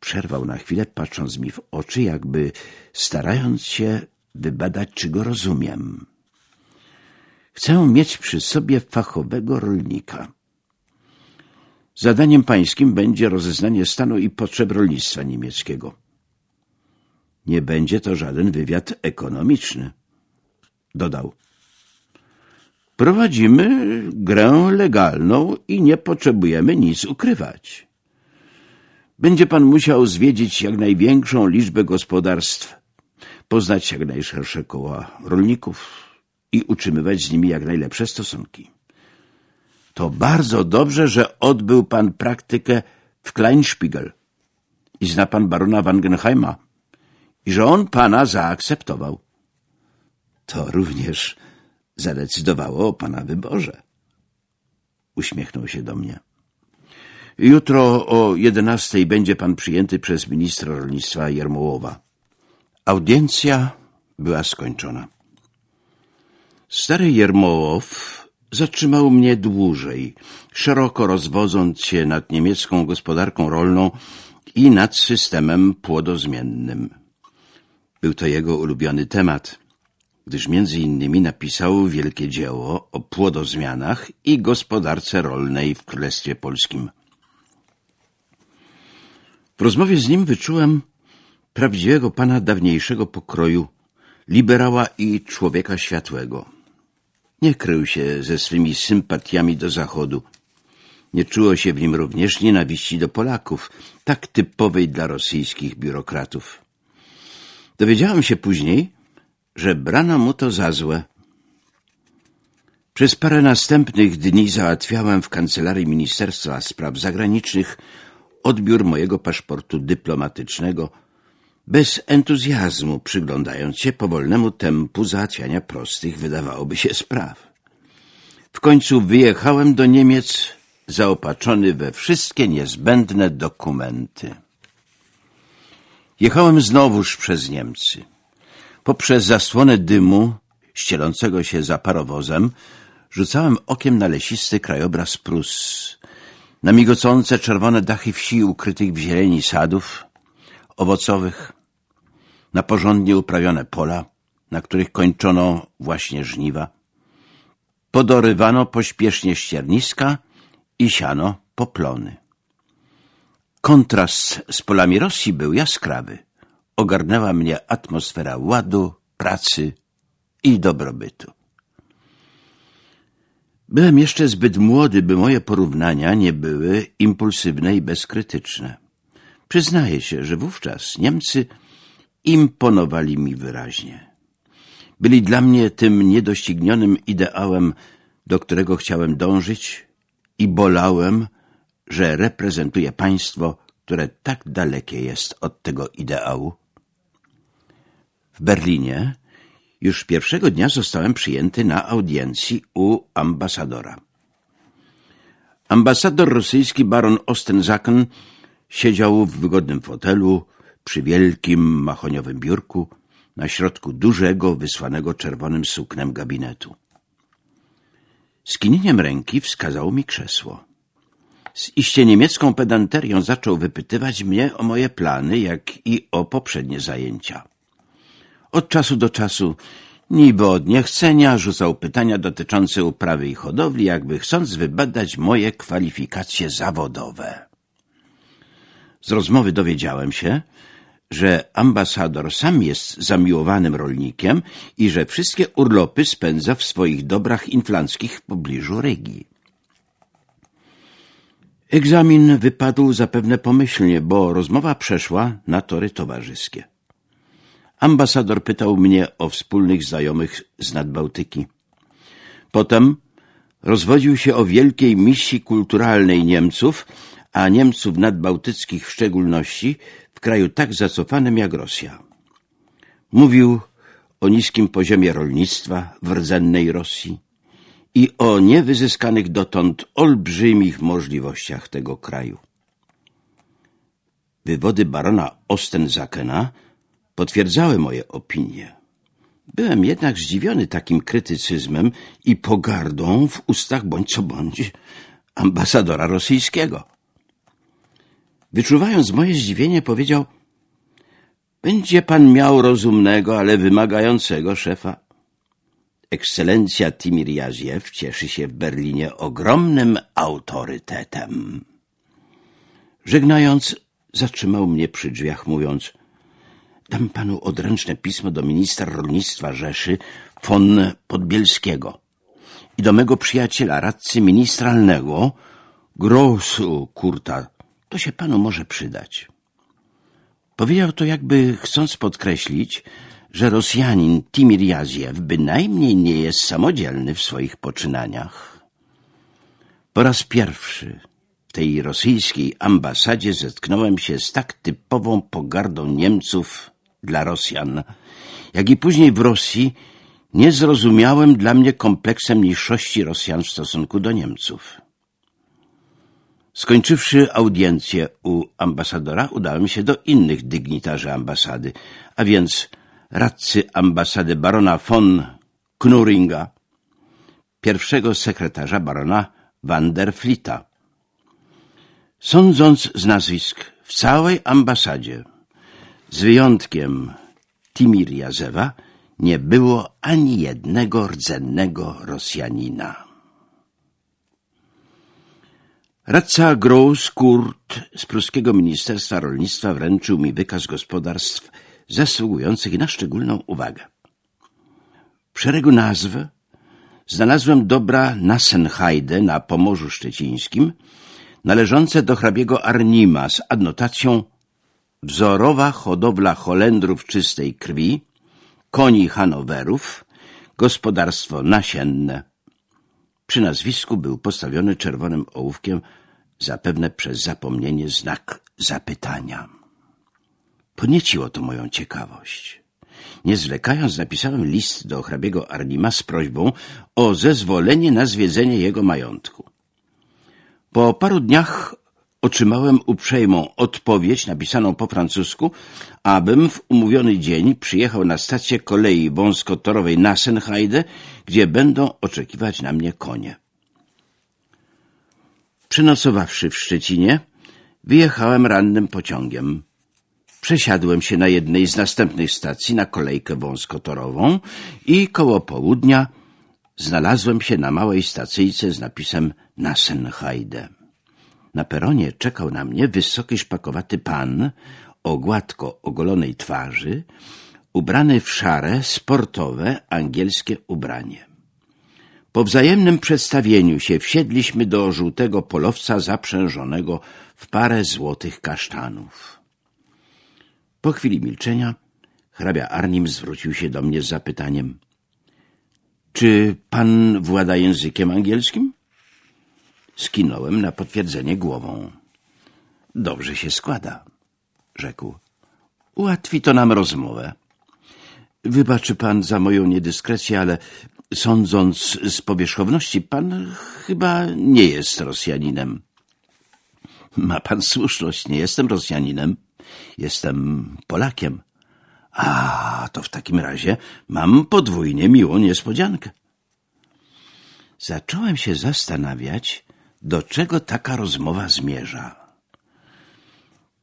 Przerwał na chwilę, patrząc mi w oczy, jakby starając się wybadać, czy go rozumiem. Chcę mieć przy sobie fachowego rolnika. Zadaniem pańskim będzie rozeznanie stanu i potrzeb rolnictwa niemieckiego. Nie będzie to żaden wywiad ekonomiczny, dodał. Prowadzimy grę legalną i nie potrzebujemy nic ukrywać. Będzie pan musiał zwiedzić jak największą liczbę gospodarstw poznać jak najszersze koła rolników i utrzymywać z nimi jak najlepsze stosunki. To bardzo dobrze, że odbył pan praktykę w Kleinspiegel i zna pan barona Wangenheima i że on pana zaakceptował. To również zadecydowało o pana wyborze. Uśmiechnął się do mnie. Jutro o jedenastej będzie pan przyjęty przez ministra rolnictwa Jermołowa. Audiencja była skończona. Stary Jermołow zatrzymał mnie dłużej, szeroko rozwodząc się nad niemiecką gospodarką rolną i nad systemem płodozmiennym. Był to jego ulubiony temat, gdyż między innymi napisał wielkie dzieło o płodozmianach i gospodarce rolnej w Królestwie Polskim. W rozmowie z nim wyczułem prawdziwego pana dawniejszego pokroju, liberała i człowieka światłego. Nie krył się ze swymi sympatiami do Zachodu. Nie czuło się w nim również nienawiści do Polaków, tak typowej dla rosyjskich biurokratów. Dowiedziałem się później, że brano mu to za złe. Przez parę następnych dni załatwiałem w kancelarii Ministerstwa Spraw Zagranicznych odbiór mojego paszportu dyplomatycznego, bez entuzjazmu przyglądając się powolnemu tempu załatwiania prostych, wydawałoby się, spraw. W końcu wyjechałem do Niemiec zaopatrzony we wszystkie niezbędne dokumenty. Jechałem znowuż przez Niemcy. Poprzez zasłonę dymu ścielącego się za parowozem rzucałem okiem na lesisty krajobraz Prus, na migocące czerwone dachy wsi ukrytych w zieleni sadów owocowych, na porządnie uprawione pola, na których kończono właśnie żniwa. Podorywano pośpiesznie ścierniska i siano poplony. Kontrast z polami Rosji był jaskrawy. Ogarnęła mnie atmosfera ładu, pracy i dobrobytu. Byłem jeszcze zbyt młody, by moje porównania nie były impulsywne i bezkrytyczne. Przyznaję się, że wówczas Niemcy imponowali mi wyraźnie. Byli dla mnie tym niedoścignionym ideałem, do którego chciałem dążyć i bolałem, że reprezentuję państwo, które tak dalekie jest od tego ideału. W Berlinie już pierwszego dnia zostałem przyjęty na audiencji u ambasadora. Ambasador rosyjski baron Ostensaken siedział w wygodnym fotelu przy wielkim mahoniowym biurku na środku dużego, wysłanego czerwonym suknem gabinetu. Skinieniem ręki wskazał mi krzesło. Z iście niemiecką pedanterią zaczął wypytywać mnie o moje plany, jak i o poprzednie zajęcia. Od czasu do czasu, niby od niechcenia, rzucał pytania dotyczące uprawy i hodowli, jakby chcąc wybadać moje kwalifikacje zawodowe. Z rozmowy dowiedziałem się, że ambasador sam jest zamiłowanym rolnikiem i że wszystkie urlopy spędza w swoich dobrach inflanckich w pobliżu Rygi. Egzamin wypadł zapewne pomyślnie, bo rozmowa przeszła na tory towarzyskie. Ambasador pytał mnie o wspólnych znajomych z Nadbałtyki. Potem rozwodził się o wielkiej misji kulturalnej Niemców, a Niemców nadbałtyckich w szczególności, w kraju tak zacofanym jak Rosja. Mówił o niskim poziomie rolnictwa w rdzennej Rosji i o niewyzyskanych dotąd olbrzymich możliwościach tego kraju. Wywody barona Ostenzakena potwierdzały moje opinie. Byłem jednak zdziwiony takim krytycyzmem i pogardą w ustach bądź co bądź ambasadora rosyjskiego. Wyczuwając moje zdziwienie, powiedział Będzie pan miał rozumnego, ale wymagającego szefa. Ekscelencja Timir Jaziew cieszy się w Berlinie ogromnym autorytetem. Żegnając, zatrzymał mnie przy drzwiach, mówiąc Dam panu odręczne pismo do ministra rolnictwa Rzeszy von Podbielskiego i do mego przyjaciela, radcy ministralnego, Grosu Kurta. To się panu może przydać. Powiedział to jakby chcąc podkreślić, że Rosjanin Timir Jazjew bynajmniej nie jest samodzielny w swoich poczynaniach. Po raz pierwszy w tej rosyjskiej ambasadzie zetknąłem się z tak typową pogardą Niemców dla Rosjan, jak i później w Rosji niezrozumiałym dla mnie kompleksem niższości Rosjan w stosunku do Niemców. Skończywszy audiencję u ambasadora, udałem się do innych dygnitarzy ambasady, a więc radcy ambasady barona von Knuringa, pierwszego sekretarza barona van der Flita. Sądząc z nazwisk w całej ambasadzie, z wyjątkiem Timir Jazewa, nie było ani jednego rdzennego Rosjanina. Radca Gross Kurt z pruskiego Ministerstwa Rolnictwa wręczył mi wykaz gospodarstw zasługujących na szczególną uwagę. W szeregu nazw znalazłem dobra Nassenheide na Pomorzu Szczecińskim, należące do hrabiego Arnima z adnotacją wzorowa hodowla Holendrów czystej krwi, koni Hanowerów, gospodarstwo nasienne. Przy nazwisku był postawiony czerwonym ołówkiem, zapewne przez zapomnienie znak zapytania. Podnieciło to moją ciekawość. Nie zwlekając, napisałem list do hrabiego Arnima z prośbą o zezwolenie na zwiedzenie jego majątku. Po paru dniach otrzymałem uprzejmą odpowiedź napisaną po francusku, abym w umówiony dzień przyjechał na stację kolei wąskotorowej Nassenheide, gdzie będą oczekiwać na mnie konie. Przenocowawszy w Szczecinie, wyjechałem rannym pociągiem. Przesiadłem się na jednej z następnych stacji na kolejkę wąskotorową i koło południa znalazłem się na małej stacyjce z napisem Nassenheide. Na peronie czekał na mnie wysoki szpakowaty pan o gładko ogolonej twarzy, ubrany w szare, sportowe, angielskie ubranie. Po wzajemnym przedstawieniu się wsiedliśmy do żółtego polowca zaprzężonego w parę złotych kasztanów. Po chwili milczenia hrabia Arnim zwrócił się do mnie z zapytaniem — Czy pan włada językiem angielskim? Skinąłem na potwierdzenie głową. — Dobrze się składa — rzekł. — Ułatwi to nam rozmowę. Wybaczy pan za moją niedyskrecję, ale sądząc z powierzchowności, pan chyba nie jest Rosjaninem. Ma pan słuszność, nie jestem Rosjaninem. Jestem Polakiem. A, to w takim razie mam podwójnie miłą niespodziankę. Zacząłem się zastanawiać, do czego taka rozmowa zmierza.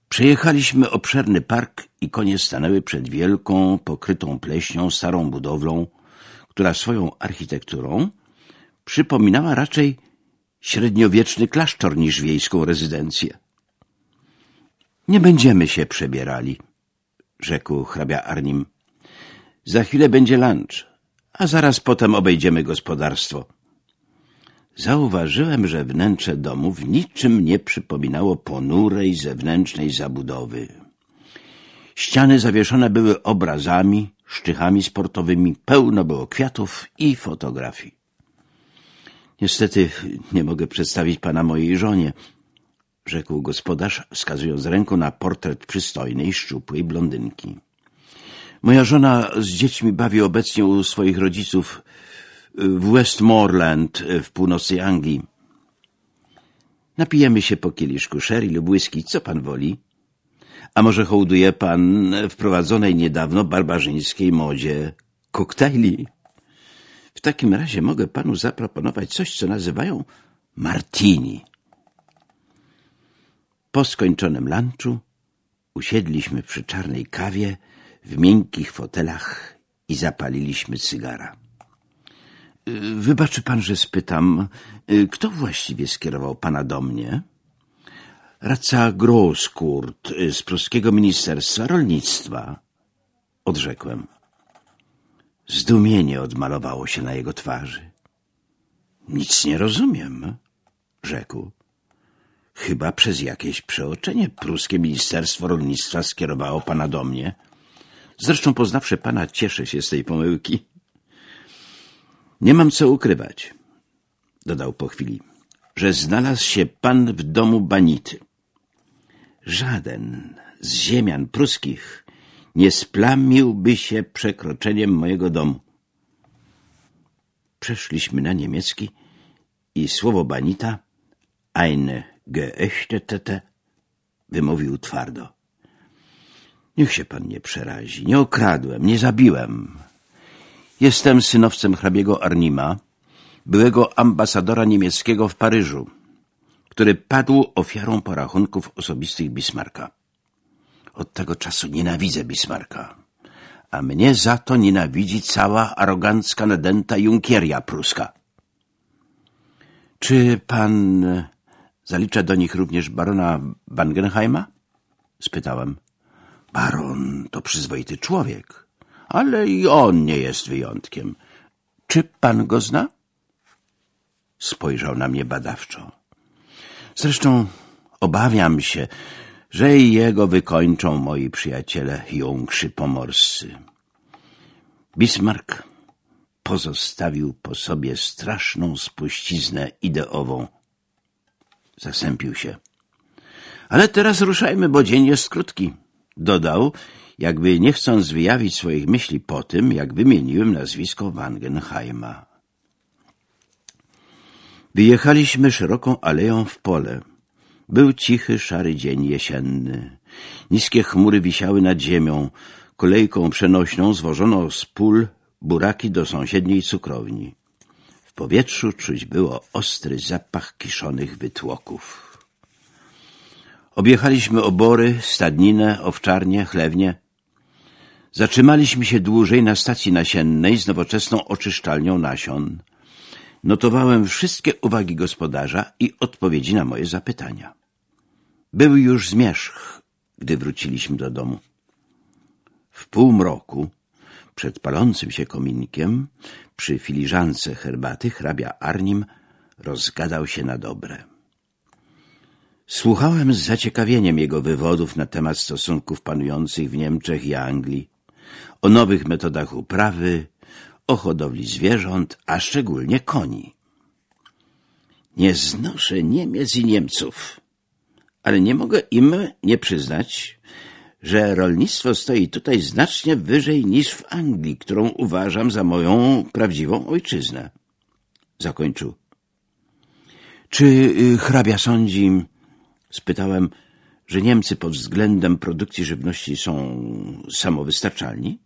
Przejechaliśmy obszerny park i konie stanęły przed wielką, pokrytą pleśnią starą budowlą, która swoją architekturą przypominała raczej średniowieczny klasztor niż wiejską rezydencję. Nie będziemy się przebierali, rzekł hrabia Arnim. Za chwilę będzie lunch, a zaraz potem obejdziemy gospodarstwo. Zauważyłem, że wnętrze domu w niczym nie przypominało ponurej zewnętrznej zabudowy. Ściany zawieszone były obrazami, szczychami sportowymi, pełno było kwiatów i fotografii. Niestety nie mogę przedstawić pana mojej żonie, rzekł gospodarz, wskazując ręką na portret przystojnej, szczupłej blondynki. Moja żona z dziećmi bawi obecnie u swoich rodziców w Westmoreland w północy Anglii. Napijemy się po kieliszku sherry lub whisky, co pan woli? A może hołduje pan wprowadzonej niedawno barbarzyńskiej modzie koktajli? W takim razie mogę panu zaproponować coś, co nazywają martini. Po skończonym lunchu usiedliśmy przy czarnej kawie w miękkich fotelach i zapaliliśmy cygara. Wybaczy pan, że spytam, kto właściwie skierował pana do mnie? Radca Groskurt z Pruskiego Ministerstwa Rolnictwa, odrzekłem. Zdumienie odmalowało się na jego twarzy. Nic nie rozumiem, rzekł. Chyba przez jakieś przeoczenie pruskie Ministerstwo Rolnictwa skierowało pana do mnie. Zresztą poznawszy pana, cieszę się z tej pomyłki. Nie mam co ukrywać, dodał po chwili, że znalazł się pan w domu Banity. Żaden z ziemian pruskich nie splamiłby się przekroczeniem mojego domu. Przeszliśmy na niemiecki i słowo Banita, eine geächtete, wymówił twardo. Niech się pan nie przerazi. Nie okradłem, nie zabiłem. Jestem synowcem hrabiego Arnima, byłego ambasadora niemieckiego w Paryżu, który padł ofiarą porachunków osobistych Bismarcka. Od tego czasu nienawidzę Bismarcka, a mnie za to nienawidzi cała arogancka nadęta Junkieria pruska. Czy pan zalicza do nich również barona Wangenheima? spytałem. Baron to przyzwoity człowiek, ale i on nie jest wyjątkiem. Czy pan go zna? Spojrzał na mnie badawczo. Zresztą obawiam się, że i jego wykończą moi przyjaciele jąkrzy pomorscy. Bismarck pozostawił po sobie straszną spuściznę ideową. Zasępił się. Ale teraz ruszajmy, bo dzień jest krótki. Dodał, jakby nie chcąc wyjawić swoich myśli po tym, jak wymieniłem nazwisko Wangenheima. Wyjechaliśmy szeroką aleją w pole. Był cichy, szary dzień jesienny. Niskie chmury wisiały nad ziemią. Kolejką przenośną zwożono z pól buraki do sąsiedniej cukrowni. W powietrzu czuć było ostry zapach kiszonych wytłoków. Objechaliśmy obory, stadninę, owczarnie, chlewnie. Zatrzymaliśmy się dłużej na stacji nasiennej z nowoczesną oczyszczalnią nasion. Notowałem wszystkie uwagi gospodarza i odpowiedzi na moje zapytania. Był już zmierzch, gdy wróciliśmy do domu. W półmroku, przed palącym się kominkiem, przy filiżance herbaty hrabia Arnim rozgadał się na dobre. Słuchałem z zaciekawieniem jego wywodów na temat stosunków panujących w Niemczech i Anglii, o nowych metodach uprawy, o hodowli zwierząt, a szczególnie koni. Nie znoszę Niemiec i Niemców, ale nie mogę im nie przyznać, że rolnictwo stoi tutaj znacznie wyżej niż w Anglii, którą uważam za moją prawdziwą ojczyznę. Zakończył. Czy y, hrabia sądzi, spytałem, że Niemcy pod względem produkcji żywności są samowystarczalni?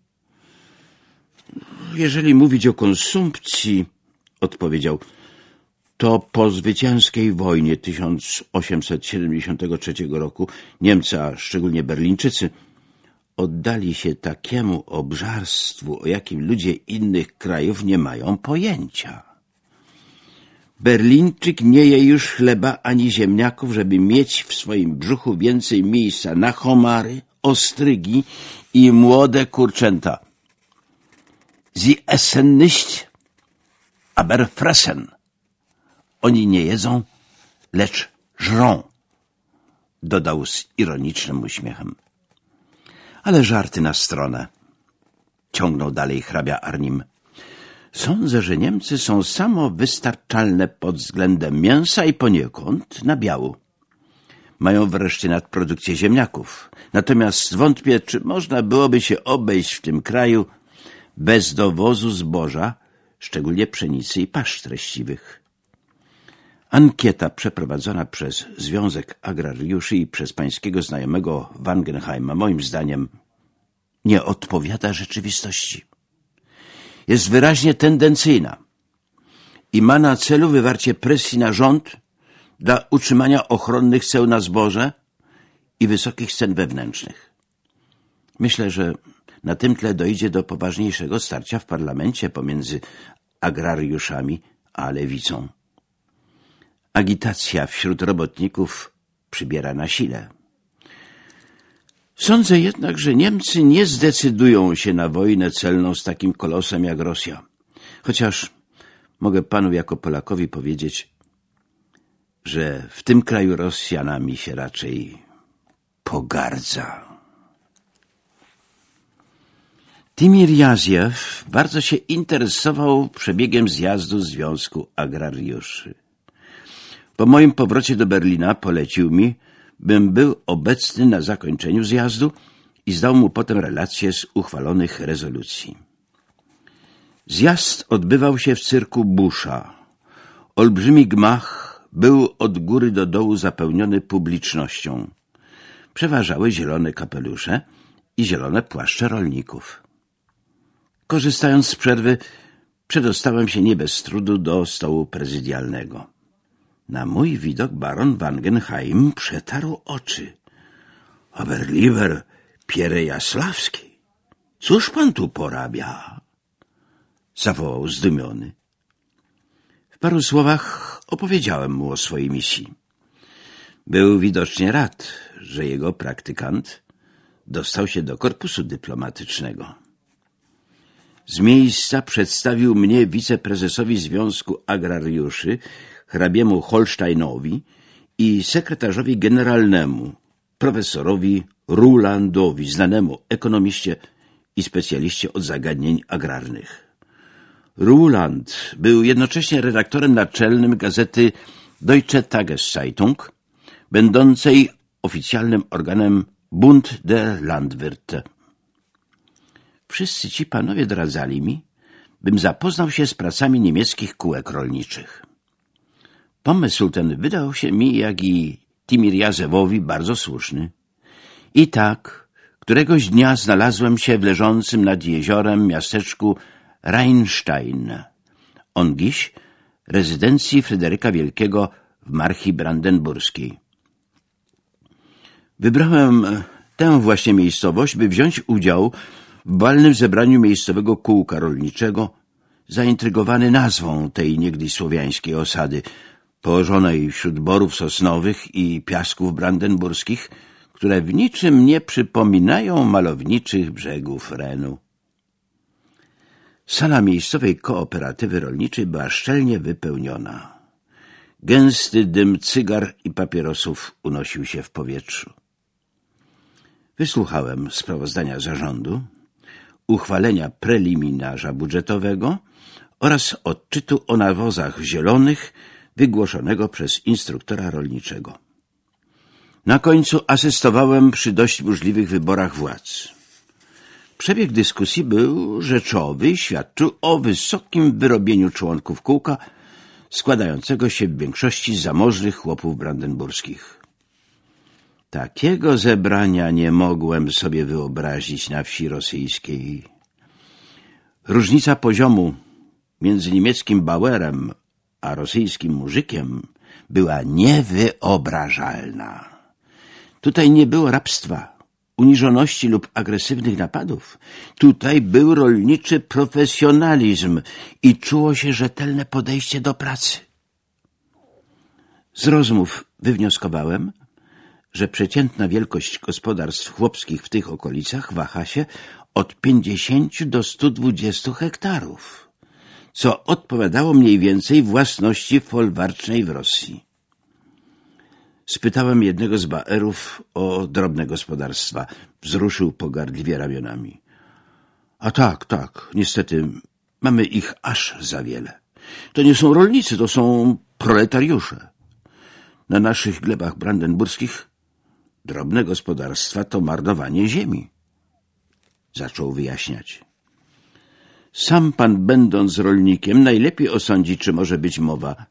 Jeżeli mówić o konsumpcji, odpowiedział, to po zwycięskiej wojnie 1873 roku Niemcy, a szczególnie Berlińczycy, oddali się takiemu obżarstwu, o jakim ludzie innych krajów nie mają pojęcia. Berlińczyk nie je już chleba ani ziemniaków, żeby mieć w swoim brzuchu więcej miejsca na homary, ostrygi i młode kurczęta. Sie essen nicht, aber fressen. Oni nie jedzą, lecz żrą, dodał z ironicznym uśmiechem. Ale żarty na stronę, ciągnął dalej hrabia Arnim. Sądzę, że Niemcy są samowystarczalne pod względem mięsa i poniekąd nabiału. Mają wreszcie nadprodukcję ziemniaków. Natomiast wątpię, czy można byłoby się obejść w tym kraju bez dowozu zboża, szczególnie pszenicy i pasz treściwych. Ankieta przeprowadzona przez Związek Agrariuszy i przez pańskiego znajomego Wangenheima moim zdaniem nie odpowiada rzeczywistości. Jest wyraźnie tendencyjna i ma na celu wywarcie presji na rząd dla utrzymania ochronnych ceł na zboże i wysokich cen wewnętrznych. Myślę, że na tym tle dojdzie do poważniejszego starcia w parlamencie pomiędzy agrariuszami a lewicą. Agitacja wśród robotników przybiera na sile. Sądzę jednak, że Niemcy nie zdecydują się na wojnę celną z takim kolosem jak Rosja. Chociaż mogę panu jako Polakowi powiedzieć, że w tym kraju Rosjanami się raczej pogardza. Timir Jaziew bardzo się interesował przebiegiem zjazdu Związku Agrariuszy. Po moim powrocie do Berlina polecił mi, bym był obecny na zakończeniu zjazdu i zdał mu potem relacje z uchwalonych rezolucji. Zjazd odbywał się w cyrku Busza. Olbrzymi gmach był od góry do dołu zapełniony publicznością. Przeważały zielone kapelusze i zielone płaszcze rolników. Korzystając z przerwy, przedostałem się nie bez trudu do stołu prezydialnego. Na mój widok baron Wangenheim przetarł oczy. Oberlieber Pierre Jasławski, cóż pan tu porabia? Zawołał zdumiony. W paru słowach opowiedziałem mu o swojej misji. Był widocznie rad, że jego praktykant dostał się do korpusu dyplomatycznego. Z miejsca przedstawił mnie wiceprezesowi Związku Agrariuszy, hrabiemu Holsteinowi i sekretarzowi generalnemu, profesorowi Rulandowi, znanemu ekonomiście i specjaliście od zagadnień agrarnych. Ruland był jednocześnie redaktorem naczelnym gazety Deutsche Tageszeitung, będącej oficjalnym organem Bund der Landwirte. Wszyscy ci panowie doradzali mi, bym zapoznał się z pracami niemieckich kółek rolniczych. Pomysł ten wydał się mi, jak i Timirjazewowi, bardzo słuszny. I tak, któregoś dnia znalazłem się w leżącym nad jeziorem miasteczku Rheinstein, on dziś rezydencji Fryderyka Wielkiego w Marchi Brandenburskiej. Wybrałem tę właśnie miejscowość, by wziąć udział w balnym zebraniu miejscowego kółka rolniczego, zaintrygowany nazwą tej niegdyś słowiańskiej osady, położonej wśród borów sosnowych i piasków brandenburskich, które w niczym nie przypominają malowniczych brzegów Renu. Sala miejscowej kooperatywy rolniczej była szczelnie wypełniona. Gęsty dym cygar i papierosów unosił się w powietrzu. Wysłuchałem sprawozdania zarządu, uchwalenia preliminarza budżetowego oraz odczytu o nawozach zielonych wygłoszonego przez instruktora rolniczego. Na końcu asystowałem przy dość burzliwych wyborach władz. Przebieg dyskusji był rzeczowy świadczył o wysokim wyrobieniu członków kółka, składającego się w większości zamożnych chłopów brandenburskich. Takiego zebrania nie mogłem sobie wyobrazić na wsi rosyjskiej. Różnica poziomu między niemieckim Bauerem a rosyjskim muzykiem była niewyobrażalna. Tutaj nie było rabstwa, uniżoności lub agresywnych napadów. Tutaj był rolniczy profesjonalizm i czuło się rzetelne podejście do pracy. Z rozmów wywnioskowałem, że przeciętna wielkość gospodarstw chłopskich w tych okolicach waha się od 50 do 120 hektarów, co odpowiadało mniej więcej własności folwarcznej w Rosji. Spytałem jednego z baerów o drobne gospodarstwa. Wzruszył pogardliwie ramionami. A tak, tak, niestety, mamy ich aż za wiele. To nie są rolnicy, to są proletariusze. Na naszych glebach brandenburskich drobne gospodarstwa to marnowanie ziemi. Zaczął wyjaśniać. Sam pan, będąc rolnikiem, najlepiej osądzi, czy może być mowa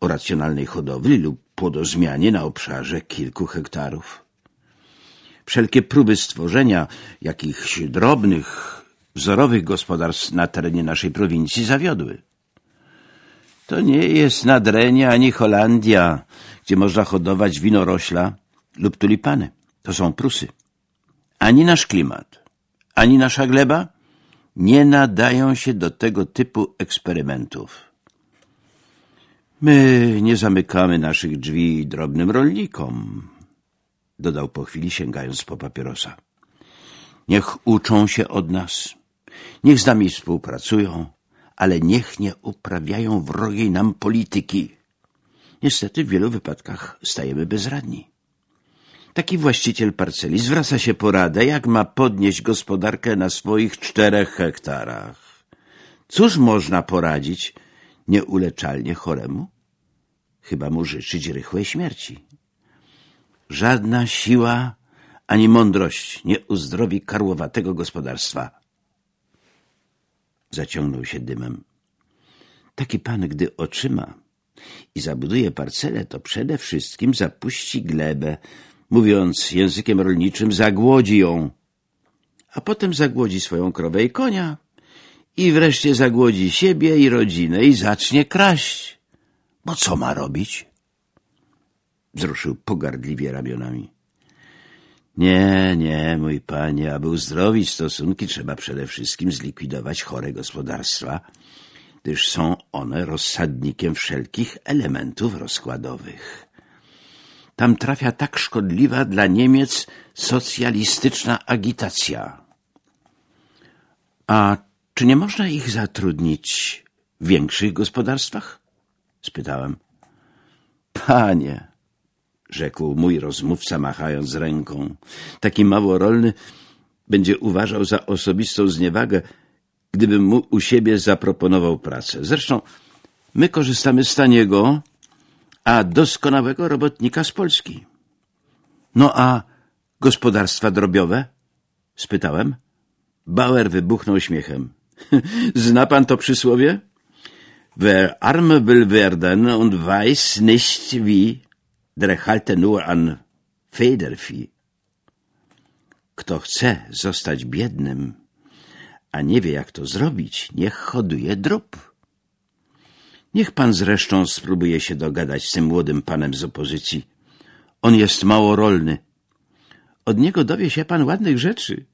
o racjonalnej hodowli lub płodozmianie na obszarze kilku hektarów. Wszelkie próby stworzenia jakichś drobnych, wzorowych gospodarstw na terenie naszej prowincji zawiodły. To nie jest Nadrenia ani Holandia, gdzie można hodować winorośla lub tulipany. To są Prusy. Ani nasz klimat, ani nasza gleba nie nadają się do tego typu eksperymentów. My nie zamykamy naszych drzwi drobnym rolnikom, dodał po chwili sięgając po papierosa. Niech uczą się od nas, niech z nami współpracują, ale niech nie uprawiają wrogiej nam polityki. Niestety w wielu wypadkach stajemy bezradni. Taki właściciel parceli zwraca się poradę, jak ma podnieść gospodarkę na swoich czterech hektarach. Cóż można poradzić nieuleczalnie choremu? Chyba mu życzyć rychłej śmierci. Żadna siła ani mądrość nie uzdrowi karłowatego gospodarstwa. Zaciągnął się dymem. Taki pan, gdy otrzyma i zabuduje parcelę, to przede wszystkim zapuści glebę, mówiąc językiem rolniczym, zagłodzi ją, a potem zagłodzi swoją krowę i konia i wreszcie zagłodzi siebie i rodzinę i zacznie kraść. Bo co ma robić? Wzruszył pogardliwie ramionami. Nie, nie, mój panie, aby uzdrowić stosunki, trzeba przede wszystkim zlikwidować chore gospodarstwa, gdyż są one rozsadnikiem wszelkich elementów rozkładowych. Tam trafia tak szkodliwa dla Niemiec socjalistyczna agitacja. A czy nie można ich zatrudnić w większych gospodarstwach? spytałem. Panie, rzekł mój rozmówca, machając ręką, taki małorolny będzie uważał za osobistą zniewagę, gdybym mu u siebie zaproponował pracę. Zresztą my korzystamy z taniego, a doskonałego robotnika z Polski. No a gospodarstwa drobiowe? spytałem. Bauer wybuchnął śmiechem. Zna pan to przysłowie? Wer arme will werden und weiß nicht wie, der halte nur an Federvieh. Kto chce zostać biednym, a nie wie jak to zrobić, niech hoduje drób. Niech pan zresztą spróbuje się dogadać z tym młodym panem z opozycji. On jest mało rolny. Od niego dowie się pan ładnych rzeczy.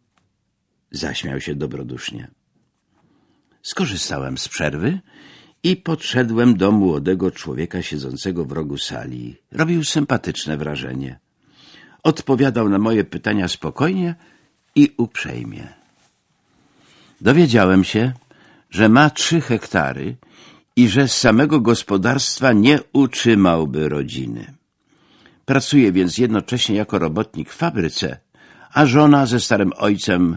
Zaśmiał się dobrodusznie. Skorzystałem z przerwy i podszedłem do młodego człowieka siedzącego w rogu sali. Robił sympatyczne wrażenie. Odpowiadał na moje pytania spokojnie i uprzejmie. Dowiedziałem się, że ma trzy hektary i że z samego gospodarstwa nie utrzymałby rodziny. Pracuje więc jednocześnie jako robotnik w fabryce, a żona ze starym ojcem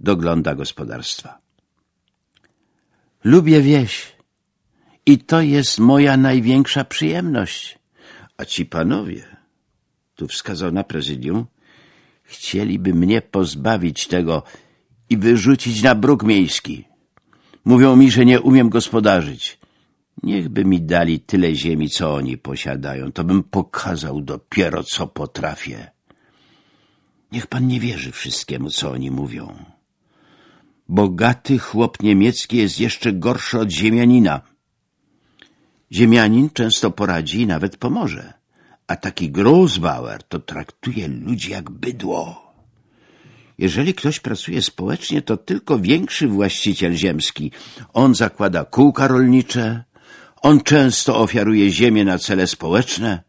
dogląda gospodarstwa. Lubię wieś i to jest moja największa przyjemność. A ci panowie, tu wskazał na prezydium, chcieliby mnie pozbawić tego i wyrzucić na bruk miejski. Mówią mi, że nie umiem gospodarzyć. Niechby mi dali tyle ziemi, co oni posiadają, to bym pokazał dopiero, co potrafię. Niech pan nie wierzy wszystkiemu, co oni mówią. Bogaty chłop niemiecki jest jeszcze gorszy od ziemianina. Ziemianin często poradzi i nawet pomoże, a taki Großbauer to traktuje ludzi jak bydło. Jeżeli ktoś pracuje społecznie, to tylko większy właściciel ziemski. On zakłada kółka rolnicze, on często ofiaruje ziemię na cele społeczne.